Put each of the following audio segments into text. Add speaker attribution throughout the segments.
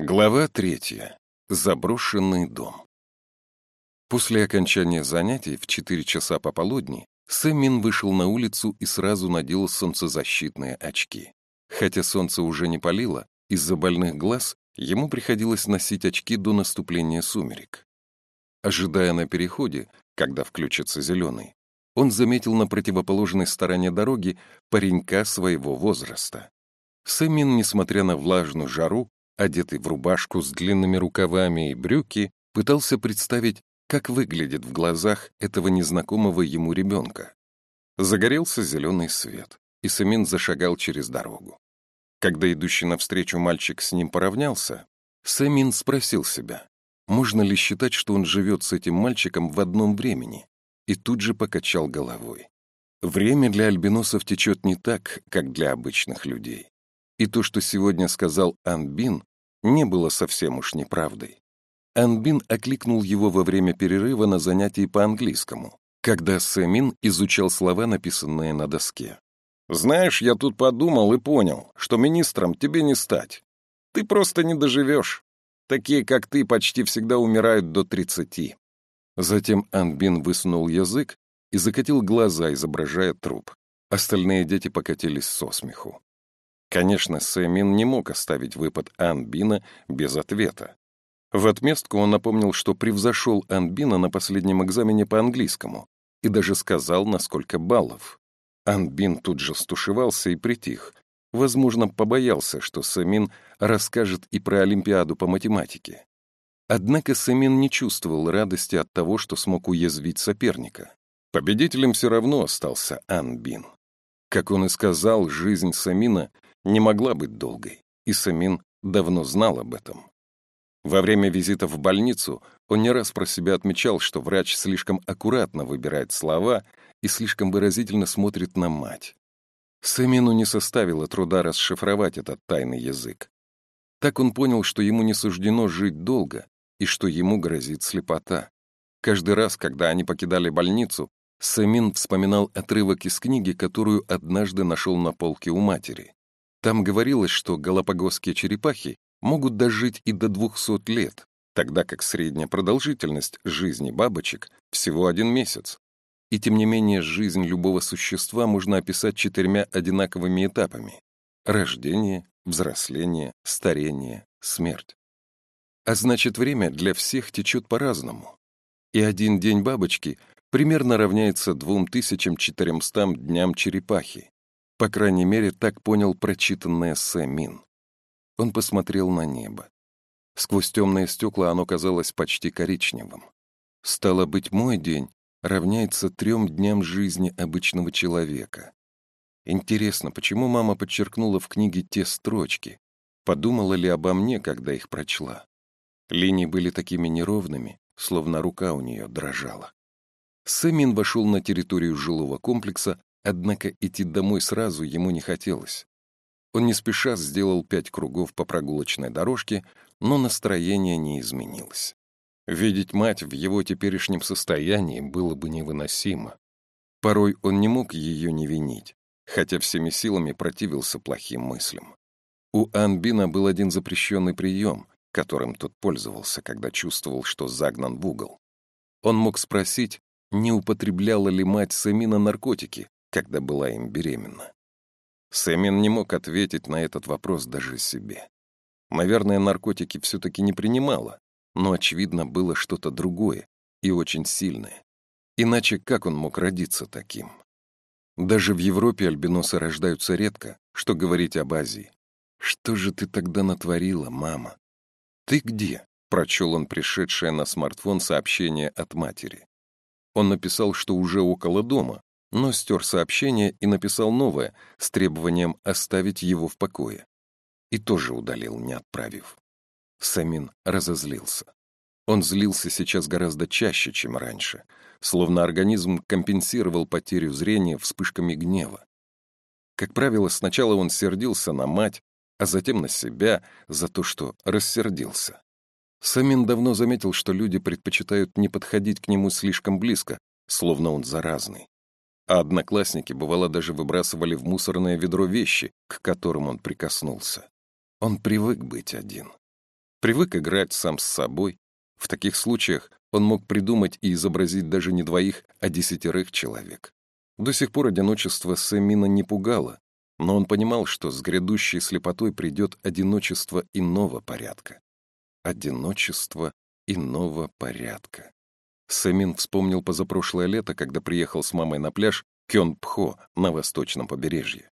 Speaker 1: Глава третья. Заброшенный дом. После окончания занятий в 4 часа пополудни Сэммин вышел на улицу и сразу надел солнцезащитные очки. Хотя солнце уже не палило, из-за больных глаз ему приходилось носить очки до наступления сумерек. Ожидая на переходе, когда включится зеленый, он заметил на противоположной стороне дороги паренька своего возраста. Сэммин, несмотря на влажную жару, одетый в рубашку с длинными рукавами и брюки, пытался представить, как выглядит в глазах этого незнакомого ему ребенка. Загорелся зеленый свет, и Самин зашагал через дорогу. Когда идущий навстречу мальчик с ним поравнялся, Самин спросил себя, можно ли считать, что он живет с этим мальчиком в одном времени, и тут же покачал головой. Время для альбиносов течет не так, как для обычных людей. И то, что сегодня сказал Анбин, не было совсем уж неправдой. Анбин окликнул его во время перерыва на занятии по английскому, когда Сэмин изучал слова, написанные на доске. «Знаешь, я тут подумал и понял, что министром тебе не стать. Ты просто не доживешь. Такие, как ты, почти всегда умирают до тридцати». Затем Анбин высунул язык и закатил глаза, изображая труп. Остальные дети покатились со смеху. Конечно, Сэмин не мог оставить выпад Анбина без ответа. В отместку он напомнил, что превзошел Анбина на последнем экзамене по английскому и даже сказал, на сколько баллов. Анбин тут же стушевался и притих. Возможно, побоялся, что Сэмин расскажет и про Олимпиаду по математике. Однако Сэмин не чувствовал радости от того, что смог уязвить соперника. Победителем все равно остался Анбин. Как он и сказал, жизнь Самина не могла быть долгой, и Самин давно знал об этом. Во время визита в больницу он не раз про себя отмечал, что врач слишком аккуратно выбирает слова и слишком выразительно смотрит на мать. Самину не составило труда расшифровать этот тайный язык. Так он понял, что ему не суждено жить долго и что ему грозит слепота. Каждый раз, когда они покидали больницу, Самин вспоминал отрывок из книги, которую однажды нашел на полке у матери. Там говорилось, что галапагосские черепахи могут дожить и до 200 лет, тогда как средняя продолжительность жизни бабочек всего один месяц. И тем не менее жизнь любого существа можно описать четырьмя одинаковыми этапами — рождение, взросление, старение, смерть. А значит, время для всех течет по-разному. И один день бабочки примерно равняется 2400 дням черепахи, по крайней мере, так понял прочитанное Сэмин. Он посмотрел на небо. Сквозь темные стекла оно казалось почти коричневым. Стало быть, мой день равняется трем дням жизни обычного человека. Интересно, почему мама подчеркнула в книге те строчки? Подумала ли обо мне, когда их прочла? Линии были такими неровными, словно рука у нее дрожала. Сэмин вошел на территорию жилого комплекса, Однако идти домой сразу ему не хотелось. Он не спеша сделал пять кругов по прогулочной дорожке, но настроение не изменилось. Видеть мать в его теперешнем состоянии было бы невыносимо. Порой он не мог ее не винить, хотя всеми силами противился плохим мыслям. У Анбина был один запрещенный прием, которым тот пользовался, когда чувствовал, что загнан в угол. Он мог спросить, не употребляла ли мать Самина наркотики, когда была им беременна. Сэмин не мог ответить на этот вопрос даже себе. Наверное, наркотики все-таки не принимала, но, очевидно, было что-то другое и очень сильное. Иначе как он мог родиться таким? Даже в Европе альбиносы рождаются редко, что говорить об Азии. «Что же ты тогда натворила, мама?» «Ты где?» — прочел он пришедшее на смартфон сообщение от матери. Он написал, что уже около дома, но стер сообщение и написал новое с требованием оставить его в покое. И тоже удалил, не отправив. Самин разозлился. Он злился сейчас гораздо чаще, чем раньше, словно организм компенсировал потерю зрения вспышками гнева. Как правило, сначала он сердился на мать, а затем на себя за то, что рассердился. Самин давно заметил, что люди предпочитают не подходить к нему слишком близко, словно он заразный а одноклассники, бывало, даже выбрасывали в мусорное ведро вещи, к которым он прикоснулся. Он привык быть один. Привык играть сам с собой. В таких случаях он мог придумать и изобразить даже не двоих, а десятерых человек. До сих пор одиночество Сэмина не пугало, но он понимал, что с грядущей слепотой придет одиночество иного порядка. Одиночество иного порядка. Сэмин вспомнил позапрошлое лето, когда приехал с мамой на пляж Кён-Пхо на восточном побережье.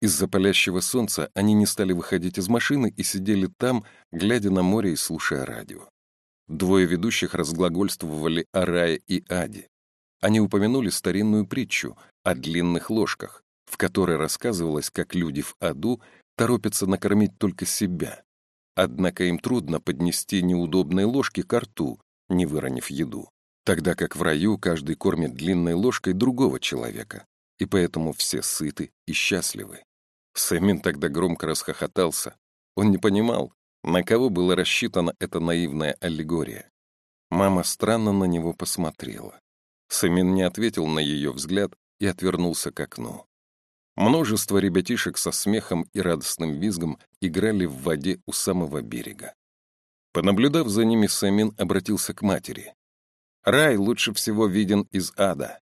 Speaker 1: Из-за палящего солнца они не стали выходить из машины и сидели там, глядя на море и слушая радио. Двое ведущих разглагольствовали о рае и аде. Они упомянули старинную притчу о длинных ложках, в которой рассказывалось, как люди в аду торопятся накормить только себя. Однако им трудно поднести неудобные ложки к рту, не выронив еду. Тогда как в раю каждый кормит длинной ложкой другого человека, и поэтому все сыты и счастливы. Сэмин тогда громко расхохотался. Он не понимал, на кого была рассчитана эта наивная аллегория. Мама странно на него посмотрела. Сэмин не ответил на ее взгляд и отвернулся к окну. Множество ребятишек со смехом и радостным визгом играли в воде у самого берега. Понаблюдав за ними, Сэмин обратился к матери. «Рай лучше всего виден из ада».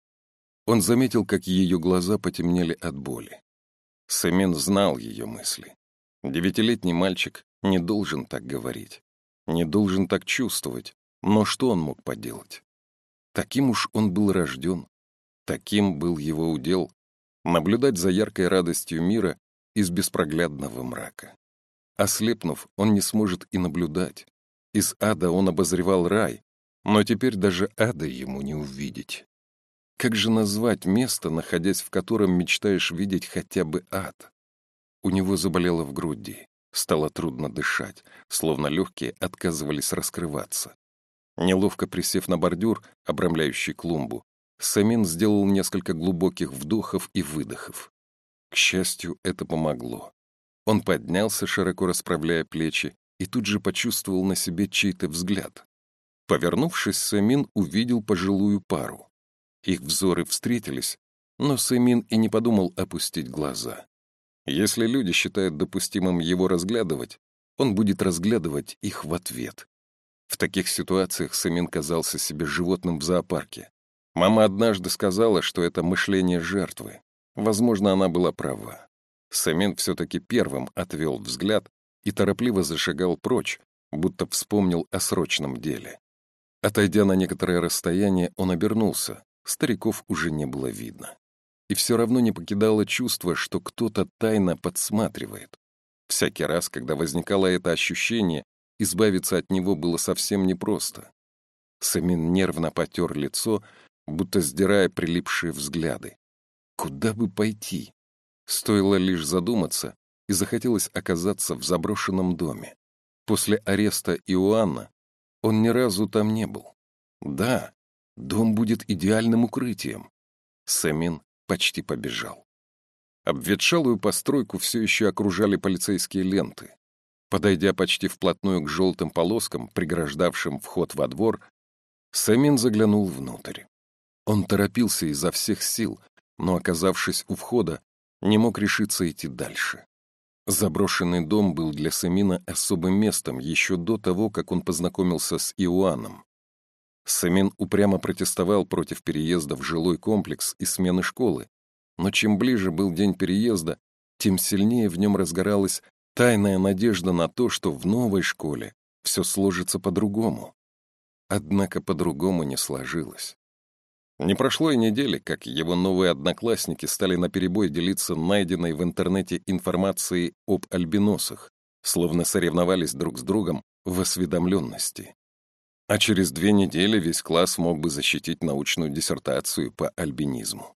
Speaker 1: Он заметил, как ее глаза потемнели от боли. Сэмин знал ее мысли. Девятилетний мальчик не должен так говорить, не должен так чувствовать, но что он мог поделать? Таким уж он был рожден, таким был его удел — наблюдать за яркой радостью мира из беспроглядного мрака. Ослепнув, он не сможет и наблюдать. Из ада он обозревал рай, но теперь даже ада ему не увидеть. Как же назвать место, находясь в котором мечтаешь видеть хотя бы ад? У него заболело в груди, стало трудно дышать, словно легкие отказывались раскрываться. Неловко присев на бордюр, обрамляющий клумбу, Самин сделал несколько глубоких вдохов и выдохов. К счастью, это помогло. Он поднялся, широко расправляя плечи, и тут же почувствовал на себе чей-то взгляд. Повернувшись, Самин увидел пожилую пару. Их взоры встретились, но Сэмин и не подумал опустить глаза. Если люди считают допустимым его разглядывать, он будет разглядывать их в ответ. В таких ситуациях Сэмин казался себе животным в зоопарке. Мама однажды сказала, что это мышление жертвы. Возможно, она была права. Сэмин все-таки первым отвел взгляд и торопливо зашагал прочь, будто вспомнил о срочном деле. Отойдя на некоторое расстояние, он обернулся. Стариков уже не было видно. И все равно не покидало чувство, что кто-то тайно подсматривает. Всякий раз, когда возникало это ощущение, избавиться от него было совсем непросто. Самин нервно потер лицо, будто сдирая прилипшие взгляды. Куда бы пойти? Стоило лишь задуматься, и захотелось оказаться в заброшенном доме. После ареста Иоанна он ни разу там не был. Да, Дом будет идеальным укрытием. Сэмин почти побежал. Обветшалую постройку все еще окружали полицейские ленты. Подойдя почти вплотную к желтым полоскам, преграждавшим вход во двор, Сэмин заглянул внутрь. Он торопился изо всех сил, но, оказавшись у входа, не мог решиться идти дальше. Заброшенный дом был для Сэмина особым местом еще до того, как он познакомился с Иоанном. Самин упрямо протестовал против переезда в жилой комплекс и смены школы, но чем ближе был день переезда, тем сильнее в нем разгоралась тайная надежда на то, что в новой школе все сложится по-другому. Однако по-другому не сложилось. Не прошло и недели, как его новые одноклассники стали наперебой делиться найденной в интернете информацией об альбиносах, словно соревновались друг с другом в осведомленности. А через две недели весь класс мог бы защитить научную диссертацию по альбинизму.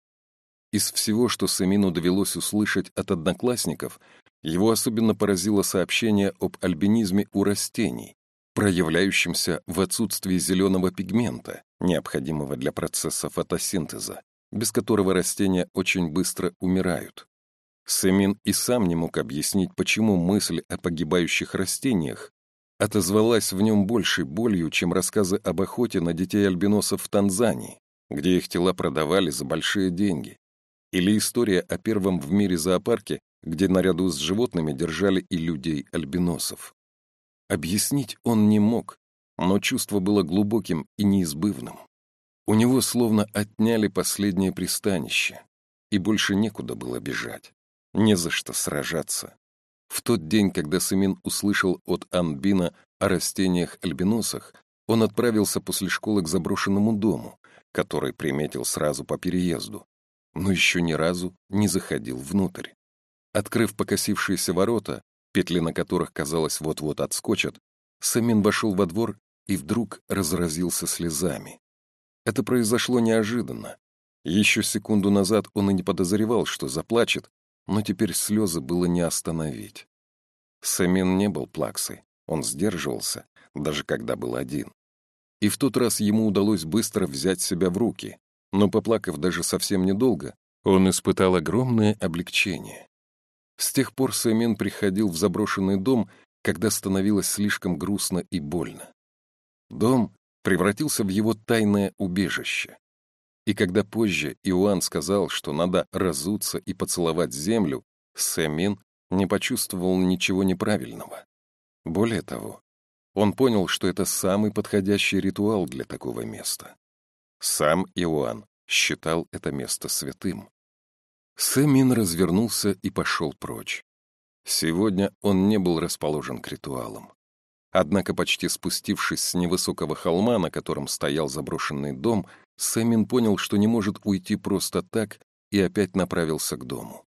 Speaker 1: Из всего, что Самину довелось услышать от одноклассников, его особенно поразило сообщение об альбинизме у растений, проявляющемся в отсутствии зеленого пигмента, необходимого для процесса фотосинтеза, без которого растения очень быстро умирают. Сэмин и сам не мог объяснить, почему мысль о погибающих растениях отозвалась в нем большей болью, чем рассказы об охоте на детей-альбиносов в Танзании, где их тела продавали за большие деньги, или история о первом в мире зоопарке, где наряду с животными держали и людей-альбиносов. Объяснить он не мог, но чувство было глубоким и неизбывным. У него словно отняли последнее пристанище, и больше некуда было бежать, не за что сражаться. В тот день, когда Сымин услышал от Анбина о растениях-альбиносах, он отправился после школы к заброшенному дому, который приметил сразу по переезду, но еще ни разу не заходил внутрь. Открыв покосившиеся ворота, петли на которых, казалось, вот-вот отскочат, Самин вошел во двор и вдруг разразился слезами. Это произошло неожиданно. Еще секунду назад он и не подозревал, что заплачет, но теперь слезы было не остановить. Самин не был плаксой, он сдерживался, даже когда был один. И в тот раз ему удалось быстро взять себя в руки, но, поплакав даже совсем недолго, он испытал огромное облегчение. С тех пор Сэмин приходил в заброшенный дом, когда становилось слишком грустно и больно. Дом превратился в его тайное убежище. И когда позже Иоанн сказал, что надо разуться и поцеловать землю, Сэмин не почувствовал ничего неправильного. Более того, он понял, что это самый подходящий ритуал для такого места. Сам Иоанн считал это место святым. Сэмин развернулся и пошел прочь. Сегодня он не был расположен к ритуалам. Однако, почти спустившись с невысокого холма, на котором стоял заброшенный дом, Сэмин понял, что не может уйти просто так, и опять направился к дому.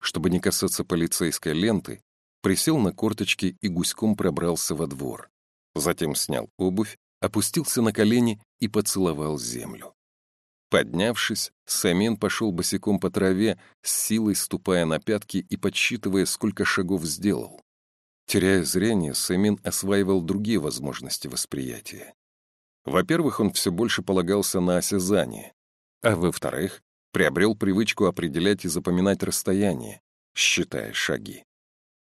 Speaker 1: Чтобы не касаться полицейской ленты, присел на корточки и гуськом пробрался во двор. Затем снял обувь, опустился на колени и поцеловал землю. Поднявшись, Самин пошел босиком по траве, с силой ступая на пятки и подсчитывая, сколько шагов сделал. Теряя зрение, Самин осваивал другие возможности восприятия. Во-первых, он все больше полагался на осязание, а во-вторых, приобрел привычку определять и запоминать расстояние, считая шаги.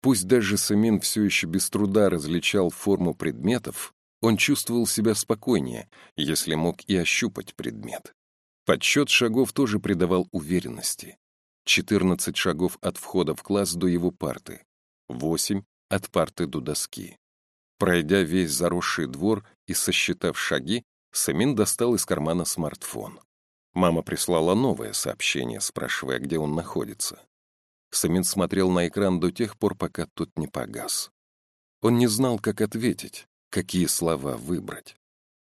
Speaker 1: Пусть даже Самин все еще без труда различал форму предметов, он чувствовал себя спокойнее, если мог и ощупать предмет. Подсчет шагов тоже придавал уверенности. 14 шагов от входа в класс до его парты, 8 от парты до доски. Пройдя весь заросший двор и сосчитав шаги, Самин достал из кармана смартфон. Мама прислала новое сообщение, спрашивая, где он находится. Самин смотрел на экран до тех пор, пока тот не погас. Он не знал, как ответить, какие слова выбрать.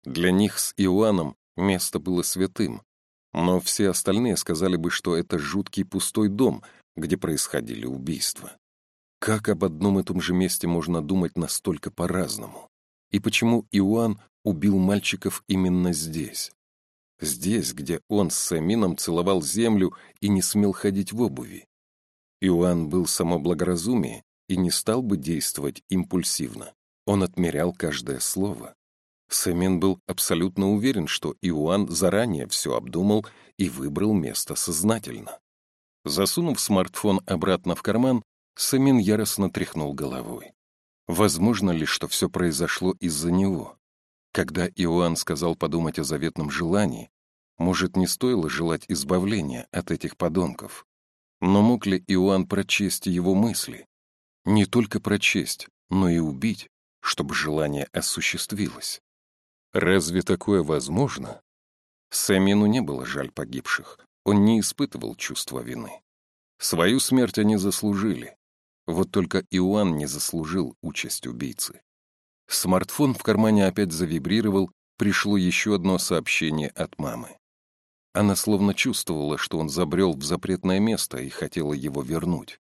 Speaker 1: Для них с Иоанном место было святым, но все остальные сказали бы, что это жуткий пустой дом, где происходили убийства. Как об одном и том же месте можно думать настолько по-разному? И почему Иоанн убил мальчиков именно здесь? Здесь, где он с Самином целовал землю и не смел ходить в обуви. Иоанн был само благоразумие и не стал бы действовать импульсивно. Он отмерял каждое слово. Сэмин был абсолютно уверен, что Иоанн заранее все обдумал и выбрал место сознательно. Засунув смартфон обратно в карман, Сэмин яростно тряхнул головой. Возможно ли, что все произошло из-за него? Когда Иоанн сказал подумать о заветном желании, может, не стоило желать избавления от этих подонков? Но мог ли Иоанн прочесть его мысли? Не только прочесть, но и убить, чтобы желание осуществилось. Разве такое возможно? Самину не было жаль погибших. Он не испытывал чувства вины. Свою смерть они заслужили. Вот только Иоанн не заслужил участь убийцы. Смартфон в кармане опять завибрировал, пришло еще одно сообщение от мамы. Она словно чувствовала, что он забрел в запретное место и хотела его вернуть.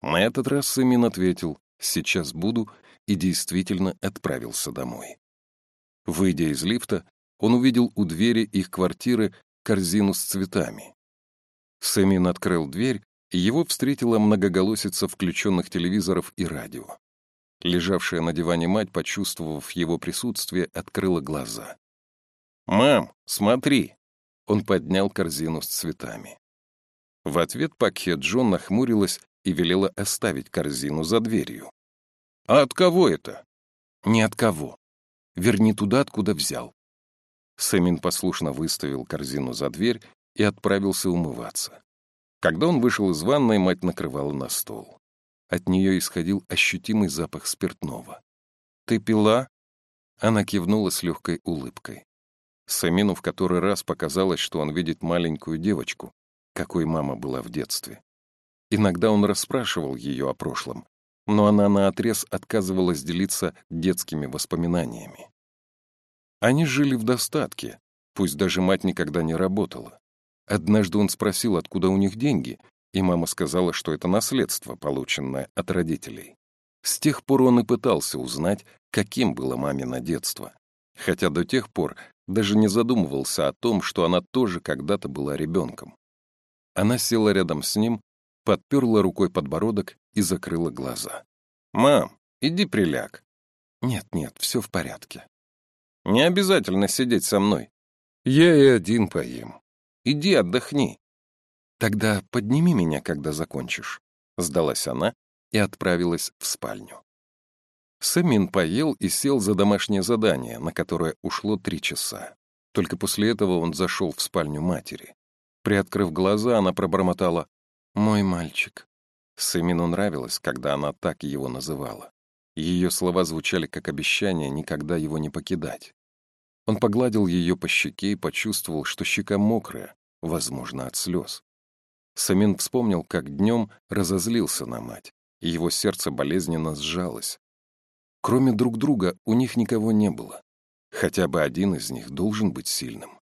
Speaker 1: На этот раз Сэмин ответил «Сейчас буду» и действительно отправился домой. Выйдя из лифта, он увидел у двери их квартиры корзину с цветами. Сэмин открыл дверь, и его встретила многоголосица включенных телевизоров и радио. Лежавшая на диване мать, почувствовав его присутствие, открыла глаза. «Мам, смотри!» Он поднял корзину с цветами. В ответ Пакхе Джон нахмурилась и велела оставить корзину за дверью. «А от кого это?» «Не от кого. Верни туда, откуда взял». Сэмин послушно выставил корзину за дверь и отправился умываться. Когда он вышел из ванной, мать накрывала на стол. От нее исходил ощутимый запах спиртного. Ты пила?» Она кивнула с легкой улыбкой. Самину в который раз показалось, что он видит маленькую девочку, какой мама была в детстве. Иногда он расспрашивал ее о прошлом, но она наотрез отказывалась делиться детскими воспоминаниями. Они жили в достатке, пусть даже мать никогда не работала. Однажды он спросил, откуда у них деньги, и мама сказала, что это наследство, полученное от родителей. С тех пор он и пытался узнать, каким было мамино детство. Хотя до тех пор даже не задумывался о том, что она тоже когда-то была ребенком. Она села рядом с ним, подперла рукой подбородок и закрыла глаза. «Мам, иди приляг». «Нет, нет, все в порядке». «Не обязательно сидеть со мной. Я и один поем. Иди отдохни». «Тогда подними меня, когда закончишь», — сдалась она и отправилась в спальню. Сэмин поел и сел за домашнее задание, на которое ушло три часа. Только после этого он зашел в спальню матери. Приоткрыв глаза, она пробормотала «Мой мальчик». Сэмину нравилось, когда она так его называла. Ее слова звучали как обещание никогда его не покидать. Он погладил ее по щеке и почувствовал, что щека мокрая, возможно, от слез. Самин вспомнил, как днем разозлился на мать, и его сердце болезненно сжалось. Кроме друг друга у них никого не было. Хотя бы один из них должен быть сильным.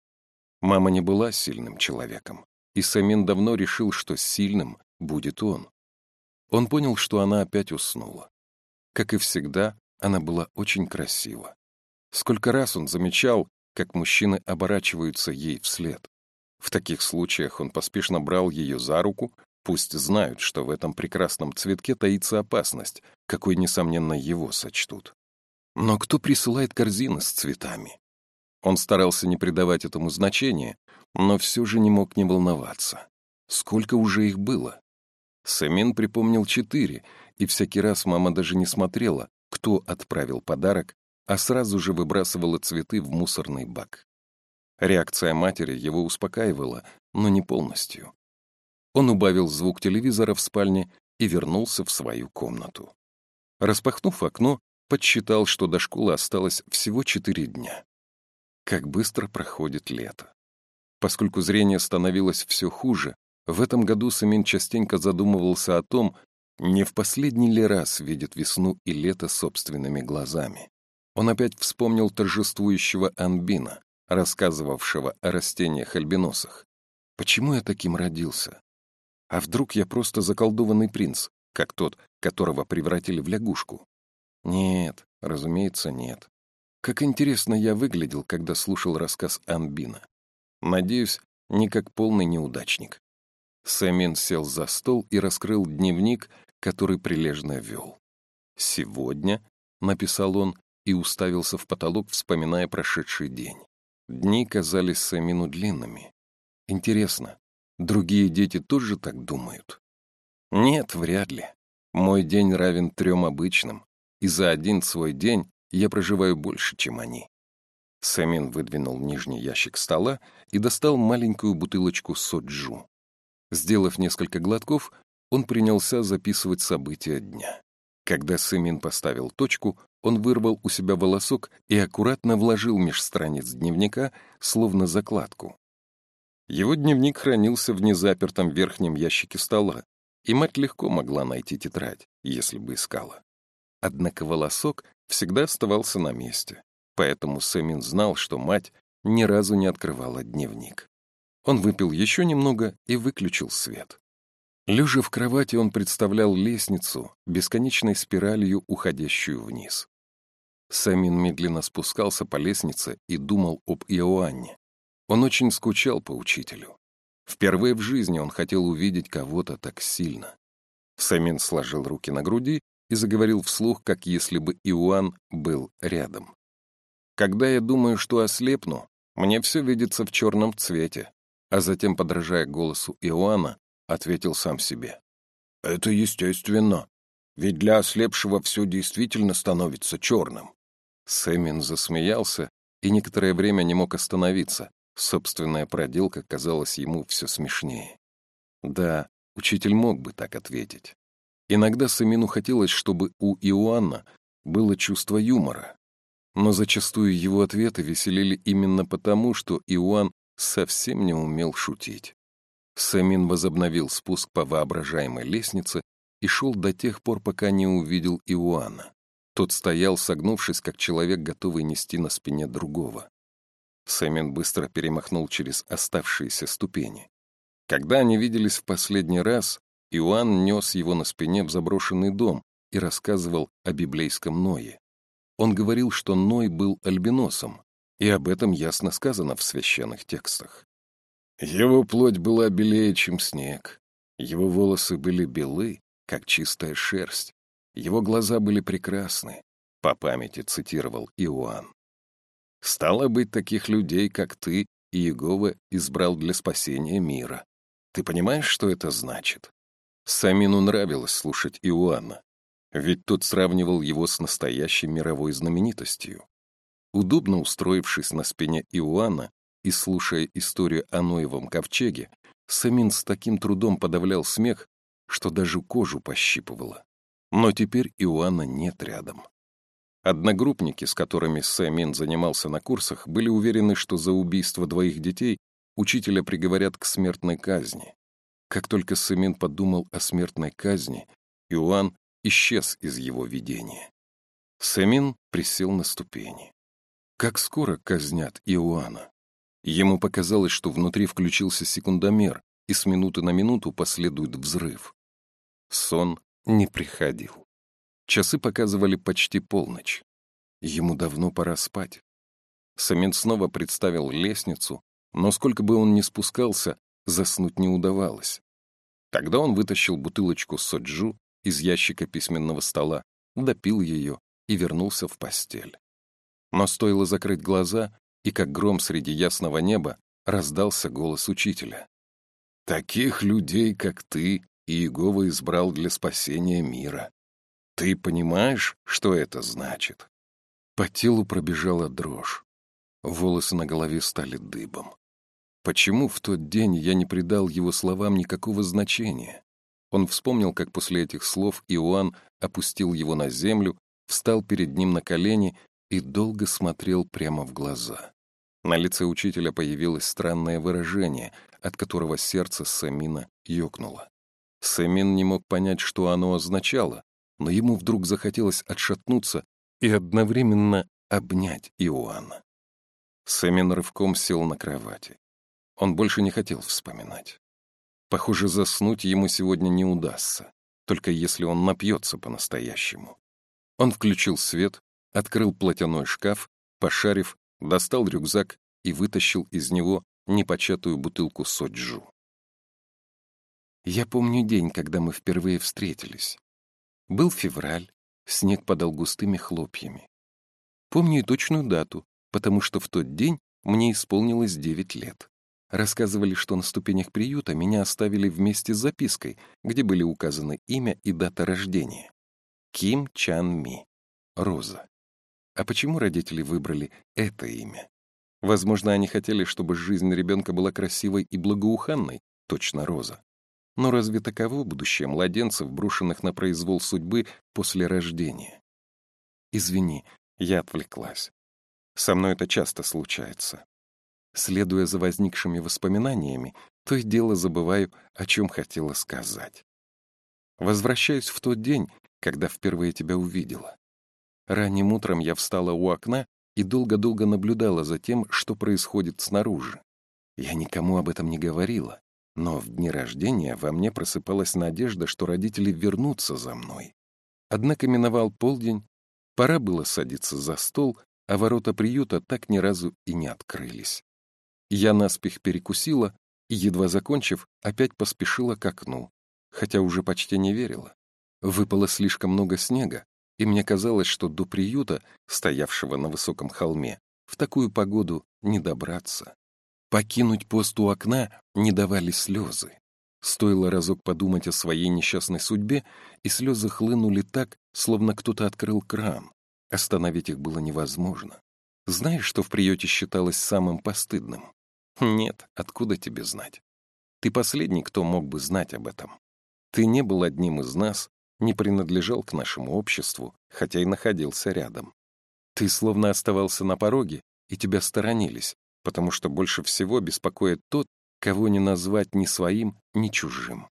Speaker 1: Мама не была сильным человеком, и Самин давно решил, что сильным будет он. Он понял, что она опять уснула. Как и всегда, она была очень красива. Сколько раз он замечал, как мужчины оборачиваются ей вслед. В таких случаях он поспешно брал ее за руку, пусть знают, что в этом прекрасном цветке таится опасность, какой, несомненно, его сочтут. Но кто присылает корзины с цветами? Он старался не придавать этому значения, но все же не мог не волноваться. Сколько уже их было? Самин припомнил четыре, и всякий раз мама даже не смотрела, кто отправил подарок, а сразу же выбрасывала цветы в мусорный бак. Реакция матери его успокаивала, но не полностью. Он убавил звук телевизора в спальне и вернулся в свою комнату. Распахнув окно, подсчитал, что до школы осталось всего четыре дня. Как быстро проходит лето. Поскольку зрение становилось все хуже, в этом году Самин частенько задумывался о том, не в последний ли раз видит весну и лето собственными глазами. Он опять вспомнил торжествующего Анбина, рассказывавшего о растениях-альбиносах. Почему я таким родился? А вдруг я просто заколдованный принц, как тот, которого превратили в лягушку? Нет, разумеется, нет. Как интересно я выглядел, когда слушал рассказ Анбина. Надеюсь, не как полный неудачник. Сэмин сел за стол и раскрыл дневник, который прилежно вел. «Сегодня», — написал он, и уставился в потолок, вспоминая прошедший день. Дни казались Сэмину длинными. Интересно, другие дети тоже так думают? Нет, вряд ли. Мой день равен трем обычным, и за один свой день я проживаю больше, чем они. Сэмин выдвинул нижний ящик стола и достал маленькую бутылочку соджу. Сделав несколько глотков, он принялся записывать события дня. Когда Сэмин поставил точку, он вырвал у себя волосок и аккуратно вложил меж страниц дневника, словно закладку. Его дневник хранился в незапертом верхнем ящике стола, и мать легко могла найти тетрадь, если бы искала. Однако волосок всегда оставался на месте, поэтому Сэмин знал, что мать ни разу не открывала дневник. Он выпил еще немного и выключил свет. Лежа в кровати, он представлял лестницу, бесконечной спиралью, уходящую вниз. Самин медленно спускался по лестнице и думал об Иоанне. Он очень скучал по учителю. Впервые в жизни он хотел увидеть кого-то так сильно. Самин сложил руки на груди и заговорил вслух, как если бы Иоанн был рядом. «Когда я думаю, что ослепну, мне все видится в черном цвете», а затем, подражая голосу Иоанна, ответил сам себе. «Это естественно, ведь для ослепшего все действительно становится черным. Сэмин засмеялся и некоторое время не мог остановиться. Собственная проделка казалась ему все смешнее. Да, учитель мог бы так ответить. Иногда Сэмину хотелось, чтобы у Иоанна было чувство юмора. Но зачастую его ответы веселили именно потому, что Иоанн совсем не умел шутить. Самин возобновил спуск по воображаемой лестнице и шел до тех пор, пока не увидел Иоанна. Тот стоял, согнувшись, как человек, готовый нести на спине другого. Сэмин быстро перемахнул через оставшиеся ступени. Когда они виделись в последний раз, Иоанн нес его на спине в заброшенный дом и рассказывал о библейском Ное. Он говорил, что Ной был альбиносом, и об этом ясно сказано в священных текстах. Его плоть была белее, чем снег. Его волосы были белы, как чистая шерсть. Его глаза были прекрасны, по памяти цитировал Иоанн. Стало быть, таких людей, как ты, Иегова избрал для спасения мира. Ты понимаешь, что это значит? Самину нравилось слушать Иоанна, ведь тот сравнивал его с настоящей мировой знаменитостью. Удобно устроившись на спине Иоанна и слушая историю о Ноевом ковчеге, Самин с таким трудом подавлял смех, что даже кожу пощипывало. Но теперь Иоанна нет рядом. Одногруппники, с которыми Сэмин занимался на курсах, были уверены, что за убийство двоих детей учителя приговорят к смертной казни. Как только Сэмин подумал о смертной казни, Иоанн исчез из его видения. Сэмин присел на ступени. Как скоро казнят Иоанна? Ему показалось, что внутри включился секундомер, и с минуты на минуту последует взрыв. Сон не приходил. Часы показывали почти полночь. Ему давно пора спать. Самин снова представил лестницу, но сколько бы он ни спускался, заснуть не удавалось. Тогда он вытащил бутылочку соджу из ящика письменного стола, допил ее и вернулся в постель. Но стоило закрыть глаза, и как гром среди ясного неба раздался голос учителя. «Таких людей, как ты, Иегова избрал для спасения мира. Ты понимаешь, что это значит?» По телу пробежала дрожь. Волосы на голове стали дыбом. Почему в тот день я не придал его словам никакого значения? Он вспомнил, как после этих слов Иоанн опустил его на землю, встал перед ним на колени и долго смотрел прямо в глаза. На лице учителя появилось странное выражение, от которого сердце Самина ёкнуло. Самин не мог понять, что оно означало, но ему вдруг захотелось отшатнуться и одновременно обнять Иоанна. Самин рывком сел на кровати. Он больше не хотел вспоминать. Похоже, заснуть ему сегодня не удастся, только если он напьется по-настоящему. Он включил свет, открыл платяной шкаф, пошарив, достал рюкзак и вытащил из него непочатую бутылку соджу. Я помню день, когда мы впервые встретились. Был февраль, снег падал густыми хлопьями. Помню и точную дату, потому что в тот день мне исполнилось девять лет. Рассказывали, что на ступенях приюта меня оставили вместе с запиской, где были указаны имя и дата рождения. Ким Чан Ми. Роза. А почему родители выбрали это имя? Возможно, они хотели, чтобы жизнь ребенка была красивой и благоуханной, точно роза. Но разве таково будущее младенцев, брошенных на произвол судьбы после рождения? Извини, я отвлеклась. Со мной это часто случается. Следуя за возникшими воспоминаниями, то и дело забываю, о чем хотела сказать. Возвращаюсь в тот день, когда впервые тебя увидела. Ранним утром я встала у окна и долго-долго наблюдала за тем, что происходит снаружи. Я никому об этом не говорила, но в дни рождения во мне просыпалась надежда, что родители вернутся за мной. Однако миновал полдень, пора было садиться за стол, а ворота приюта так ни разу и не открылись. Я наспех перекусила и, едва закончив, опять поспешила к окну, хотя уже почти не верила. Выпало слишком много снега, и мне казалось, что до приюта, стоявшего на высоком холме, в такую погоду не добраться. Покинуть пост у окна не давали слезы. Стоило разок подумать о своей несчастной судьбе, и слезы хлынули так, словно кто-то открыл кран. Остановить их было невозможно. Знаешь, что в приюте считалось самым постыдным? Нет, откуда тебе знать? Ты последний, кто мог бы знать об этом. Ты не был одним из нас, не принадлежал к нашему обществу, хотя и находился рядом. Ты словно оставался на пороге, и тебя сторонились, потому что больше всего беспокоит тот, кого не назвать ни своим, ни чужим.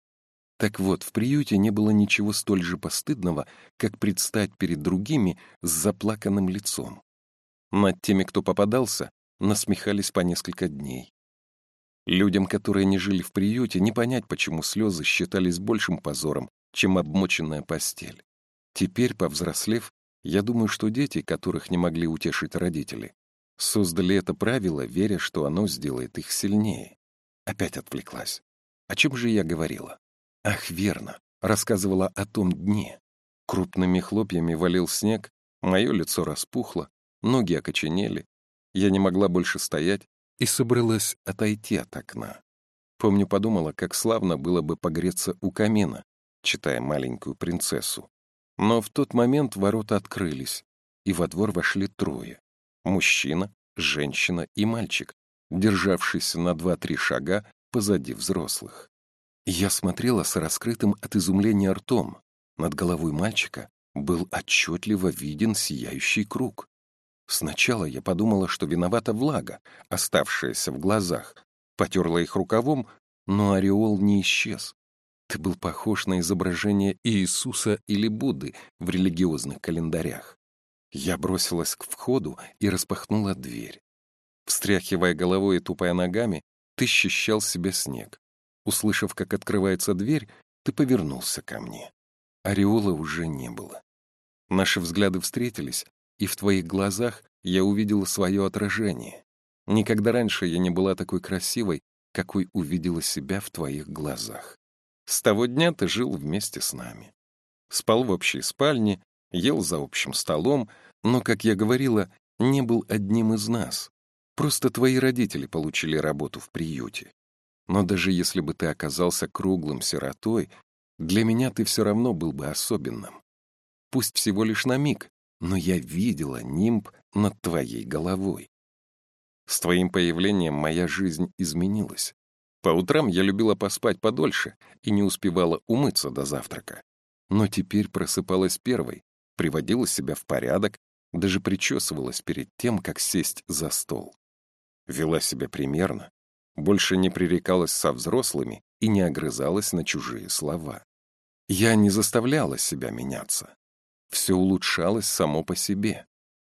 Speaker 1: Так вот, в приюте не было ничего столь же постыдного, как предстать перед другими с заплаканным лицом. Над теми, кто попадался, насмехались по несколько дней. Людям, которые не жили в приюте, не понять, почему слезы считались большим позором, чем обмоченная постель. Теперь, повзрослев, я думаю, что дети, которых не могли утешить родители, создали это правило, веря, что оно сделает их сильнее. Опять отвлеклась. О чем же я говорила? Ах, верно, рассказывала о том дне. Крупными хлопьями валил снег, мое лицо распухло, ноги окоченели, я не могла больше стоять и собралась отойти от окна. Помню, подумала, как славно было бы погреться у камина, читая маленькую принцессу. Но в тот момент ворота открылись, и во двор вошли трое. Мужчина, женщина и мальчик, державшийся на два-три шага позади взрослых. Я смотрела с раскрытым от изумления ртом. Над головой мальчика был отчетливо виден сияющий круг. Сначала я подумала, что виновата влага, оставшаяся в глазах. Потерла их рукавом, но ореол не исчез. Ты был похож на изображение Иисуса или Будды в религиозных календарях. Я бросилась к входу и распахнула дверь. Встряхивая головой и тупая ногами, ты счищал себе снег. Услышав, как открывается дверь, ты повернулся ко мне. Ореола уже не было. Наши взгляды встретились, и в твоих глазах я увидела свое отражение. Никогда раньше я не была такой красивой, какой увидела себя в твоих глазах. С того дня ты жил вместе с нами. Спал в общей спальне, ел за общим столом, но, как я говорила, не был одним из нас. Просто твои родители получили работу в приюте. Но даже если бы ты оказался круглым сиротой, для меня ты все равно был бы особенным. Пусть всего лишь на миг, но я видела нимб над твоей головой. С твоим появлением моя жизнь изменилась. По утрам я любила поспать подольше и не успевала умыться до завтрака. Но теперь просыпалась первой, приводила себя в порядок, даже причесывалась перед тем, как сесть за стол. Вела себя примерно, больше не пререкалась со взрослыми и не огрызалась на чужие слова. Я не заставляла себя меняться. Все улучшалось само по себе.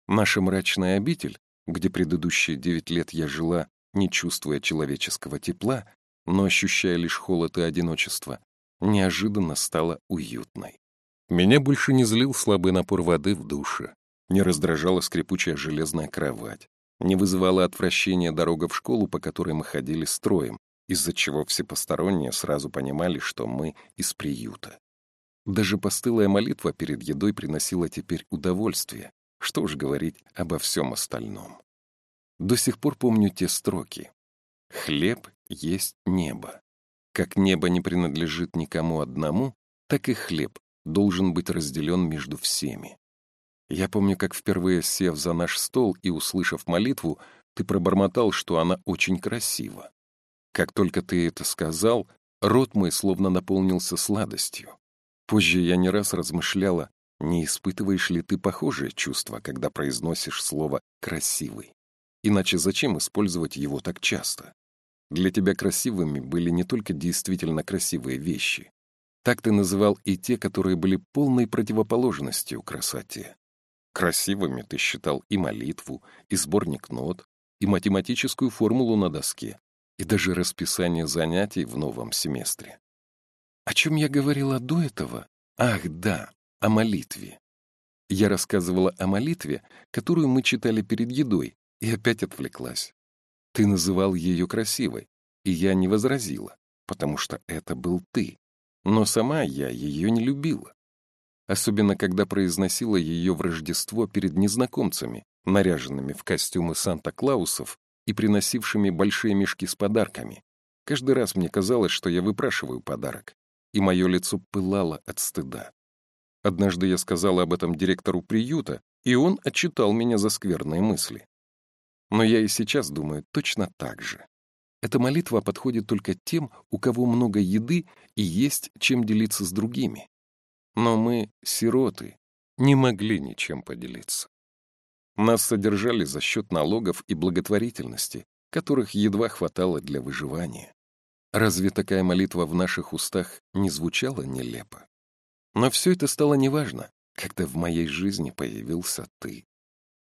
Speaker 1: Наша мрачная обитель, где предыдущие девять лет я жила, не чувствуя человеческого тепла, но ощущая лишь холод и одиночество, неожиданно стала уютной. Меня больше не злил слабый напор воды в душе, не раздражала скрипучая железная кровать, не вызывала отвращения дорога в школу, по которой мы ходили строем, из-за чего все посторонние сразу понимали, что мы из приюта. Даже постылая молитва перед едой приносила теперь удовольствие. Что уж говорить обо всем остальном. До сих пор помню те строки. «Хлеб есть небо. Как небо не принадлежит никому одному, так и хлеб должен быть разделен между всеми. Я помню, как впервые сев за наш стол и услышав молитву, ты пробормотал, что она очень красива. Как только ты это сказал, рот мой словно наполнился сладостью. Позже я не раз размышляла, не испытываешь ли ты похожее чувство, когда произносишь слово «красивый». Иначе зачем использовать его так часто? Для тебя красивыми были не только действительно красивые вещи. Так ты называл и те, которые были полной противоположностью красоте. Красивыми ты считал и молитву, и сборник нот, и математическую формулу на доске, и даже расписание занятий в новом семестре. О чем я говорила до этого? Ах, да, о молитве. Я рассказывала о молитве, которую мы читали перед едой, и опять отвлеклась. Ты называл ее красивой, и я не возразила, потому что это был ты. Но сама я ее не любила. Особенно, когда произносила ее в Рождество перед незнакомцами, наряженными в костюмы Санта-Клаусов и приносившими большие мешки с подарками. Каждый раз мне казалось, что я выпрашиваю подарок и мое лицо пылало от стыда. Однажды я сказала об этом директору приюта, и он отчитал меня за скверные мысли. Но я и сейчас думаю точно так же. Эта молитва подходит только тем, у кого много еды и есть чем делиться с другими. Но мы, сироты, не могли ничем поделиться. Нас содержали за счет налогов и благотворительности, которых едва хватало для выживания. Разве такая молитва в наших устах не звучала нелепо? Но все это стало неважно, когда в моей жизни появился ты.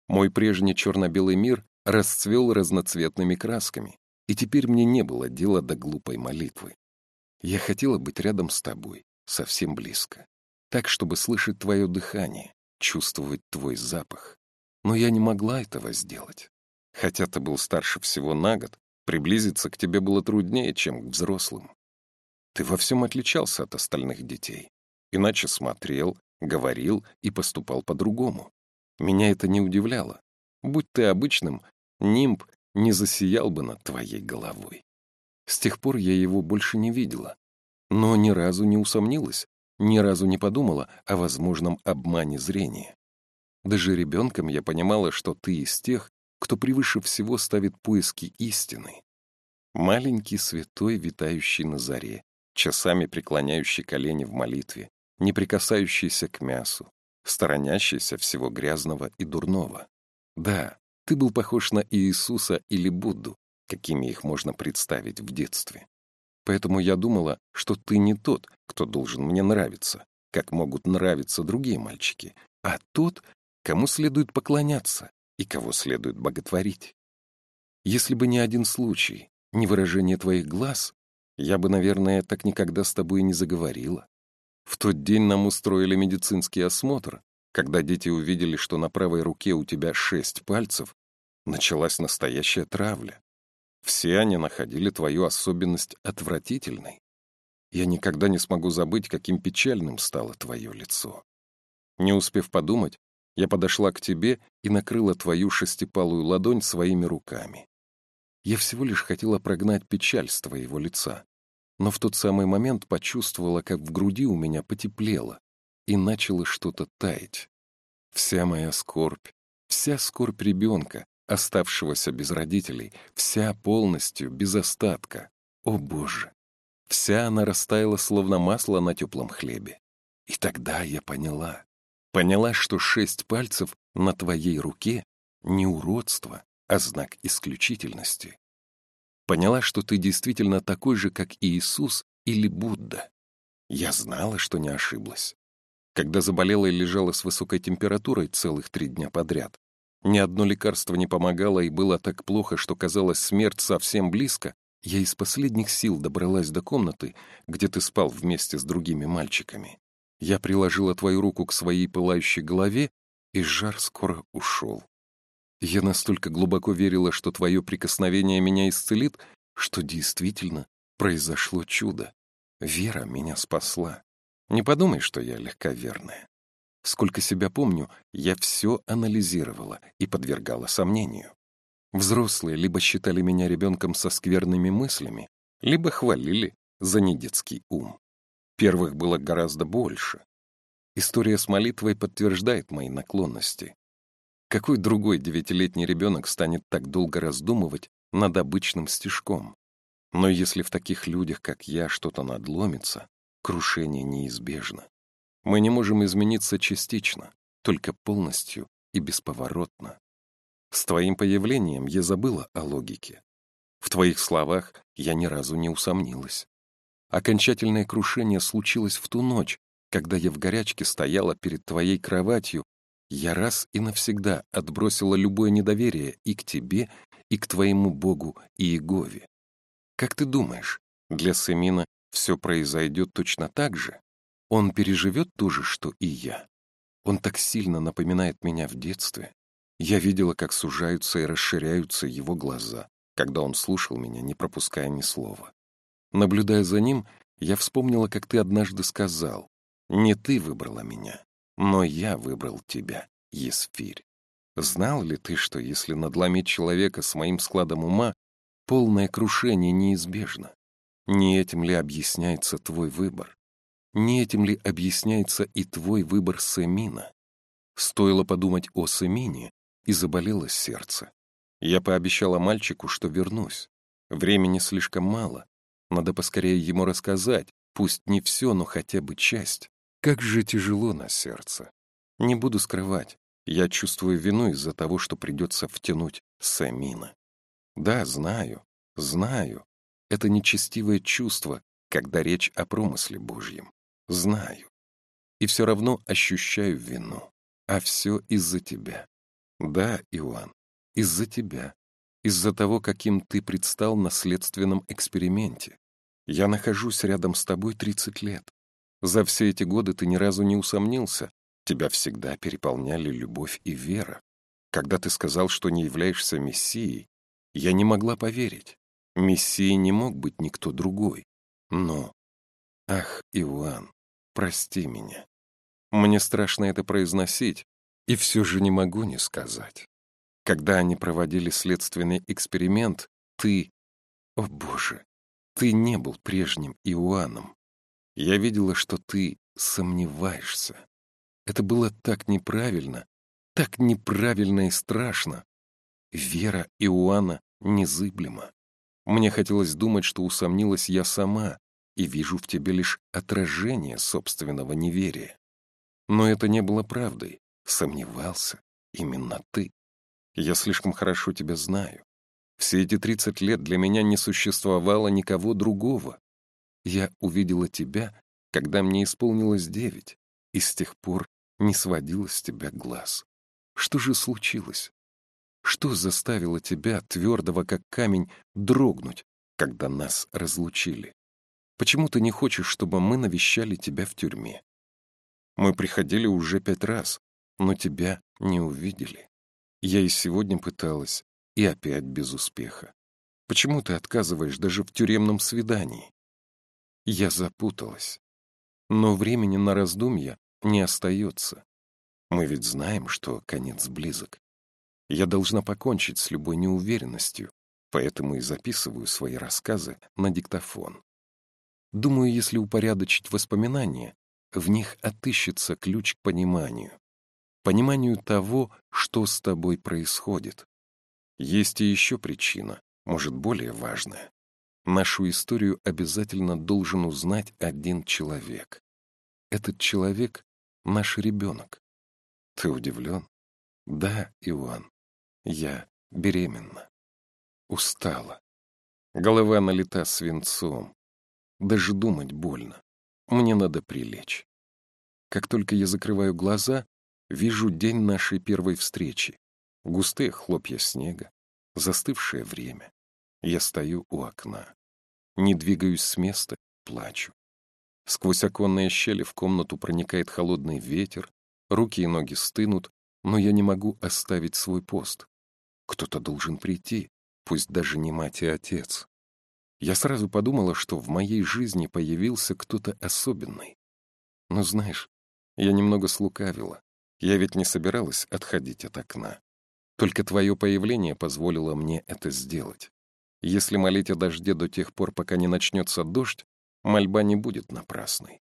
Speaker 1: Мой прежний черно-белый мир расцвел разноцветными красками, и теперь мне не было дела до глупой молитвы. Я хотела быть рядом с тобой, совсем близко, так, чтобы слышать твое дыхание, чувствовать твой запах. Но я не могла этого сделать. Хотя ты был старше всего на год, приблизиться к тебе было труднее, чем к взрослым. Ты во всем отличался от остальных детей. Иначе смотрел, говорил и поступал по-другому. Меня это не удивляло. Будь ты обычным, нимб не засиял бы над твоей головой. С тех пор я его больше не видела, но ни разу не усомнилась, ни разу не подумала о возможном обмане зрения. Даже ребенком я понимала, что ты из тех, кто превыше всего ставит поиски истины. Маленький святой, витающий на заре, часами преклоняющий колени в молитве, не прикасающийся к мясу, сторонящийся всего грязного и дурного. Да, ты был похож на Иисуса или Будду, какими их можно представить в детстве. Поэтому я думала, что ты не тот, кто должен мне нравиться, как могут нравиться другие мальчики, а тот, кому следует поклоняться и кого следует боготворить. Если бы не один случай, не выражение твоих глаз, я бы, наверное, так никогда с тобой не заговорила. В тот день нам устроили медицинский осмотр. Когда дети увидели, что на правой руке у тебя шесть пальцев, началась настоящая травля. Все они находили твою особенность отвратительной. Я никогда не смогу забыть, каким печальным стало твое лицо. Не успев подумать, я подошла к тебе и накрыла твою шестипалую ладонь своими руками. Я всего лишь хотела прогнать печаль с твоего лица, но в тот самый момент почувствовала, как в груди у меня потеплело и начало что-то таять. Вся моя скорбь, вся скорбь ребенка, оставшегося без родителей, вся полностью, без остатка. О, Боже! Вся она растаяла, словно масло на теплом хлебе. И тогда я поняла. Поняла, что шесть пальцев на твоей руке не уродство, а знак исключительности. Поняла, что ты действительно такой же, как Иисус или Будда. Я знала, что не ошиблась. Когда заболела и лежала с высокой температурой целых три дня подряд, ни одно лекарство не помогало, и было так плохо, что казалось, смерть совсем близко. Я из последних сил добралась до комнаты, где ты спал вместе с другими мальчиками. Я приложила твою руку к своей пылающей голове, и жар скоро ушел. Я настолько глубоко верила, что твое прикосновение меня исцелит, что действительно произошло чудо. Вера меня спасла. Не подумай, что я легковерная. Сколько себя помню, я все анализировала и подвергала сомнению. Взрослые либо считали меня ребенком со скверными мыслями, либо хвалили за недетский ум. Первых было гораздо больше. История с молитвой подтверждает мои наклонности. Какой другой девятилетний ребенок станет так долго раздумывать над обычным стишком? Но если в таких людях, как я, что-то надломится, крушение неизбежно. Мы не можем измениться частично, только полностью и бесповоротно. С твоим появлением я забыла о логике. В твоих словах я ни разу не усомнилась. Окончательное крушение случилось в ту ночь, когда я в горячке стояла перед твоей кроватью, я раз и навсегда отбросила любое недоверие и к тебе, и к твоему Богу Иегове. Как ты думаешь, для Семина все произойдет точно так же? Он переживет то же, что и я. Он так сильно напоминает меня в детстве. Я видела, как сужаются и расширяются его глаза, когда он слушал меня, не пропуская ни слова. Наблюдая за ним, я вспомнила, как ты однажды сказал, «Не ты выбрала меня, но я выбрал тебя, Есфирь». Знал ли ты, что если надломить человека с моим складом ума, полное крушение неизбежно? Не этим ли объясняется твой выбор? Не этим ли объясняется и твой выбор Сэмина? Стоило подумать о Сэмине, и заболело сердце. Я пообещала мальчику, что вернусь. Времени слишком мало. Надо поскорее ему рассказать, пусть не все, но хотя бы часть. Как же тяжело на сердце. Не буду скрывать, я чувствую вину из-за того, что придется втянуть Самина. Да, знаю, знаю. Это нечестивое чувство, когда речь о промысле Божьем. Знаю. И все равно ощущаю вину. А все из-за тебя. Да, Иоанн, из-за тебя. Из-за того, каким ты предстал на следственном эксперименте. Я нахожусь рядом с тобой 30 лет. За все эти годы ты ни разу не усомнился. Тебя всегда переполняли любовь и вера. Когда ты сказал, что не являешься Мессией, я не могла поверить. Мессией не мог быть никто другой. Но... Ах, Иоанн, прости меня. Мне страшно это произносить, и все же не могу не сказать. Когда они проводили следственный эксперимент, ты... О, Боже! Ты не был прежним Иоанном. Я видела, что ты сомневаешься. Это было так неправильно, так неправильно и страшно. Вера Иоанна незыблема. Мне хотелось думать, что усомнилась я сама, и вижу в тебе лишь отражение собственного неверия. Но это не было правдой. Сомневался именно ты. Я слишком хорошо тебя знаю. Все эти тридцать лет для меня не существовало никого другого. Я увидела тебя, когда мне исполнилось девять, и с тех пор не сводила с тебя глаз. Что же случилось? Что заставило тебя, твердого как камень, дрогнуть, когда нас разлучили? Почему ты не хочешь, чтобы мы навещали тебя в тюрьме? Мы приходили уже пять раз, но тебя не увидели. Я и сегодня пыталась, и опять без успеха. Почему ты отказываешь даже в тюремном свидании? Я запуталась. Но времени на раздумья не остается. Мы ведь знаем, что конец близок. Я должна покончить с любой неуверенностью, поэтому и записываю свои рассказы на диктофон. Думаю, если упорядочить воспоминания, в них отыщется ключ к пониманию. Пониманию того, что с тобой происходит. Есть и еще причина, может, более важная. Нашу историю обязательно должен узнать один человек. Этот человек — наш ребенок. Ты удивлен? Да, Иван, я беременна. Устала. Голова налита свинцом. Даже думать больно. Мне надо прилечь. Как только я закрываю глаза, вижу день нашей первой встречи. Густые хлопья снега, застывшее время. Я стою у окна. Не двигаюсь с места, плачу. Сквозь оконные щели в комнату проникает холодный ветер, руки и ноги стынут, но я не могу оставить свой пост. Кто-то должен прийти, пусть даже не мать и отец. Я сразу подумала, что в моей жизни появился кто-то особенный. Но знаешь, я немного слукавила. Я ведь не собиралась отходить от окна. Только твое появление позволило мне это сделать. Если молить о дожде до тех пор, пока не начнется дождь, мольба не будет напрасной.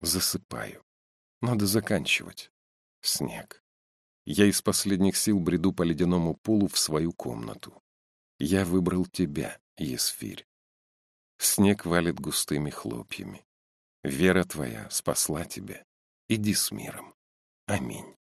Speaker 1: Засыпаю. Надо заканчивать. Снег. Я из последних сил бреду по ледяному полу в свою комнату. Я выбрал тебя, Есфирь. Снег валит густыми хлопьями. Вера твоя спасла тебя. Иди с миром. Аминь.